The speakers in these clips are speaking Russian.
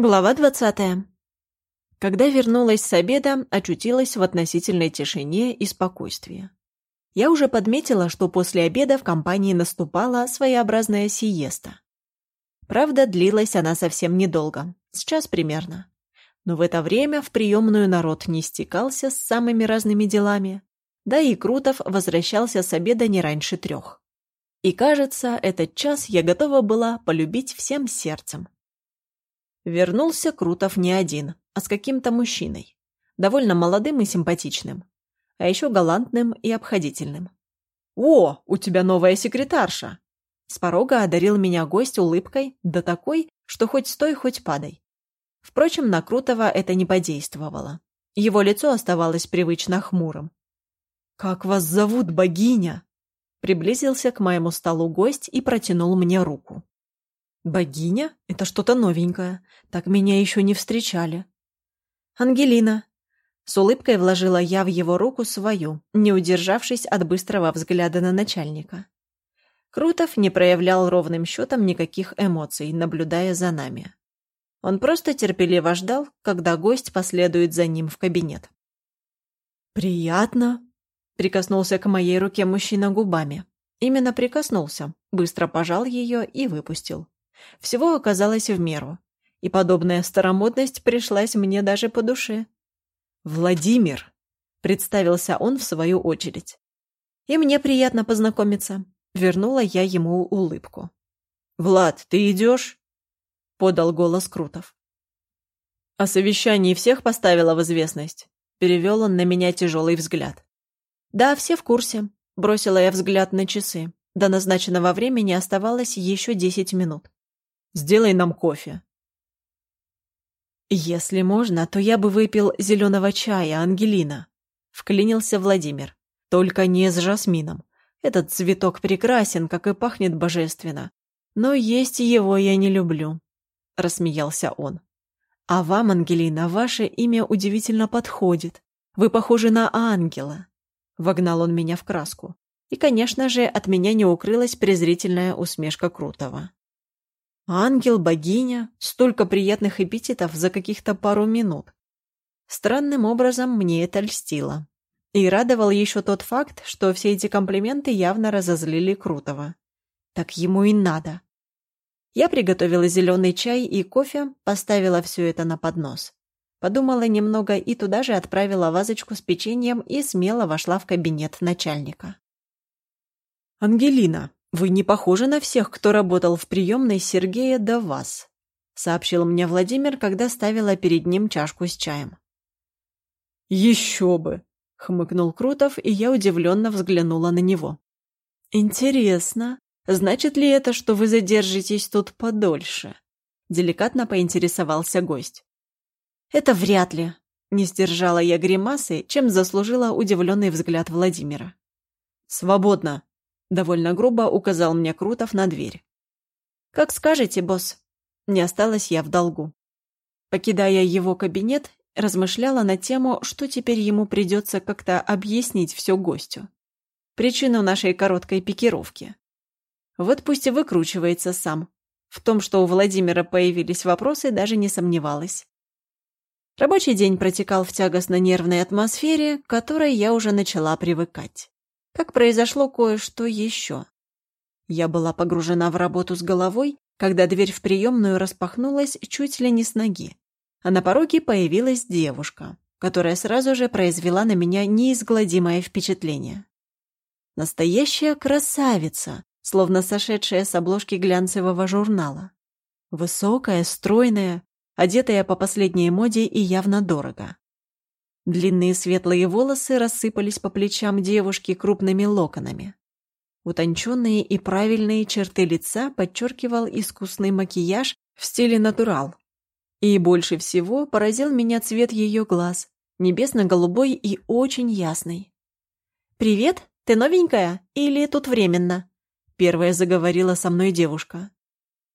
Глава двадцатая. Когда вернулась с обеда, очутилась в относительной тишине и спокойствии. Я уже подметила, что после обеда в компании наступала своеобразная сиеста. Правда, длилась она совсем недолго, сейчас примерно. Но в это время в приемную народ не стекался с самыми разными делами, да и Крутов возвращался с обеда не раньше трех. И кажется, этот час я готова была полюбить всем сердцем. Вернулся Крутов не один, а с каким-то мужчиной. Довольно молодым и симпатичным. А еще галантным и обходительным. «О, у тебя новая секретарша!» С порога одарил меня гость улыбкой, да такой, что хоть стой, хоть падай. Впрочем, на Крутого это не подействовало. Его лицо оставалось привычно хмурым. «Как вас зовут, богиня?» Приблизился к моему столу гость и протянул мне руку. «Богиня? Это что-то новенькое. Так меня еще не встречали». «Ангелина». С улыбкой вложила я в его руку свою, не удержавшись от быстрого взгляда на начальника. Крутов не проявлял ровным счетом никаких эмоций, наблюдая за нами. Он просто терпеливо ждал, когда гость последует за ним в кабинет. «Приятно», — прикоснулся к моей руке мужчина губами. Именно прикоснулся, быстро пожал ее и выпустил. Всего оказалось в меру, и подобная старомодность пришлась мне даже по душе. «Владимир!» — представился он в свою очередь. «И мне приятно познакомиться», — вернула я ему улыбку. «Влад, ты идешь?» — подал голос Крутов. «О совещании всех поставила в известность?» — перевел он на меня тяжелый взгляд. «Да, все в курсе», — бросила я взгляд на часы. До назначенного времени оставалось еще десять минут. Сделай нам кофе». «Если можно, то я бы выпил зеленого чая, Ангелина», — вклинился Владимир. «Только не с жасмином. Этот цветок прекрасен, как и пахнет божественно. Но есть его я не люблю», — рассмеялся он. «А вам, Ангелина, ваше имя удивительно подходит. Вы похожи на ангела», — вогнал он меня в краску. И, конечно же, от меня не укрылась презрительная усмешка Крутого. Ангел, богиня, столько приятных эпитетов за каких-то пару минут. Странным образом мне это льстило. И радовал еще тот факт, что все эти комплименты явно разозлили Крутого. Так ему и надо. Я приготовила зеленый чай и кофе, поставила все это на поднос. Подумала немного и туда же отправила вазочку с печеньем и смело вошла в кабинет начальника. «Ангелина, «Вы не похожи на всех, кто работал в приемной Сергея до вас», сообщил мне Владимир, когда ставила перед ним чашку с чаем. «Еще бы!» — хмыкнул Крутов, и я удивленно взглянула на него. «Интересно, значит ли это, что вы задержитесь тут подольше?» Деликатно поинтересовался гость. «Это вряд ли», — не сдержала я гримасы, чем заслужила удивленный взгляд Владимира. «Свободно», Довольно грубо указал мне Крутов на дверь. «Как скажете, босс». Не осталась я в долгу. Покидая его кабинет, размышляла на тему, что теперь ему придется как-то объяснить все гостю. Причину нашей короткой пикировки. Вот пусть и выкручивается сам. В том, что у Владимира появились вопросы, даже не сомневалась. Рабочий день протекал в тягостно-нервной атмосфере, к которой я уже начала привыкать как произошло кое-что еще. Я была погружена в работу с головой, когда дверь в приемную распахнулась чуть ли не с ноги, а на пороге появилась девушка, которая сразу же произвела на меня неизгладимое впечатление. Настоящая красавица, словно сошедшая с обложки глянцевого журнала. Высокая, стройная, одетая по последней моде и явно дорого. Длинные светлые волосы рассыпались по плечам девушки крупными локонами. Утонченные и правильные черты лица подчеркивал искусный макияж в стиле натурал. И больше всего поразил меня цвет ее глаз, небесно-голубой и очень ясный. «Привет, ты новенькая или тут временно?» Первая заговорила со мной девушка.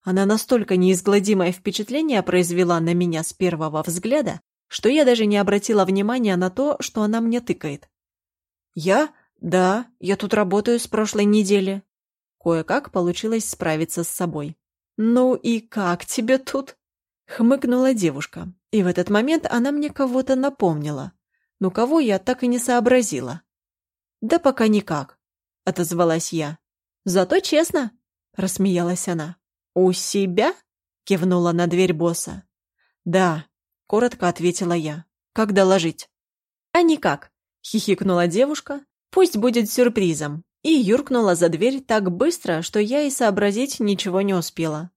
Она настолько неизгладимое впечатление произвела на меня с первого взгляда, что я даже не обратила внимания на то, что она мне тыкает. «Я? Да, я тут работаю с прошлой недели». Кое-как получилось справиться с собой. «Ну и как тебе тут?» — Хмыкнула девушка, и в этот момент она мне кого-то напомнила. Но кого я так и не сообразила. «Да пока никак», — отозвалась я. «Зато честно», — рассмеялась она. «У себя?» — кивнула на дверь босса. «Да», — коротко ответила я. «Как доложить?» «А никак», — хихикнула девушка. «Пусть будет сюрпризом». И юркнула за дверь так быстро, что я и сообразить ничего не успела.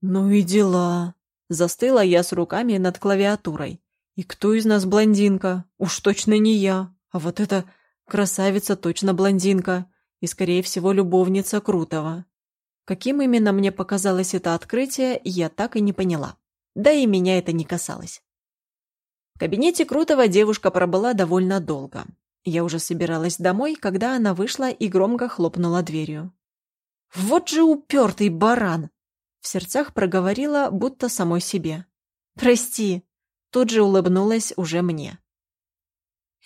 «Ну и дела», Застыла я с руками над клавиатурой. И кто из нас блондинка? Уж точно не я. А вот эта красавица точно блондинка. И, скорее всего, любовница Крутого. Каким именно мне показалось это открытие, я так и не поняла. Да и меня это не касалось. В кабинете Крутого девушка пробыла довольно долго. Я уже собиралась домой, когда она вышла и громко хлопнула дверью. «Вот же упертый баран!» В сердцах проговорила, будто самой себе. «Прости!» Тут же улыбнулась уже мне.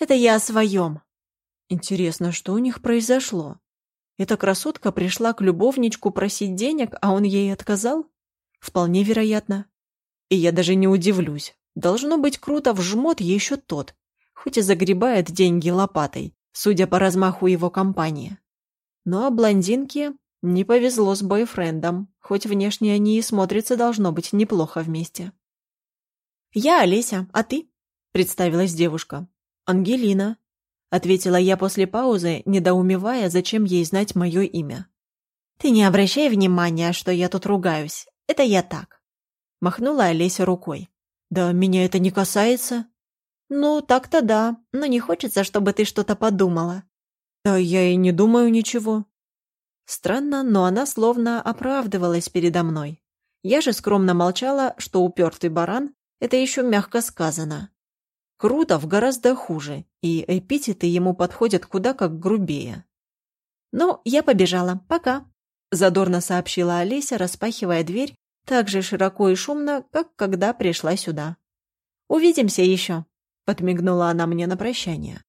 «Это я о своем!» Интересно, что у них произошло? Эта красотка пришла к любовничку просить денег, а он ей отказал? Вполне вероятно. И я даже не удивлюсь. Должно быть круто в жмот еще тот, хоть и загребает деньги лопатой, судя по размаху его компании. Ну а блондинке не повезло с бойфрендом, хоть внешне они и смотрятся должно быть неплохо вместе. «Я Олеся, а ты?» — представилась девушка. «Ангелина», — ответила я после паузы, недоумевая, зачем ей знать мое имя. «Ты не обращай внимания, что я тут ругаюсь. Это я так». Махнула Олеся рукой. «Да меня это не касается». «Ну, так-то да, но не хочется, чтобы ты что-то подумала». «Да я и не думаю ничего», Странно, но она словно оправдывалась передо мной. Я же скромно молчала, что упертый баран — это еще мягко сказано. Крутов гораздо хуже, и эпитеты ему подходят куда как грубее. «Ну, я побежала. Пока», — задорно сообщила Олеся, распахивая дверь так же широко и шумно, как когда пришла сюда. «Увидимся еще», — подмигнула она мне на прощание.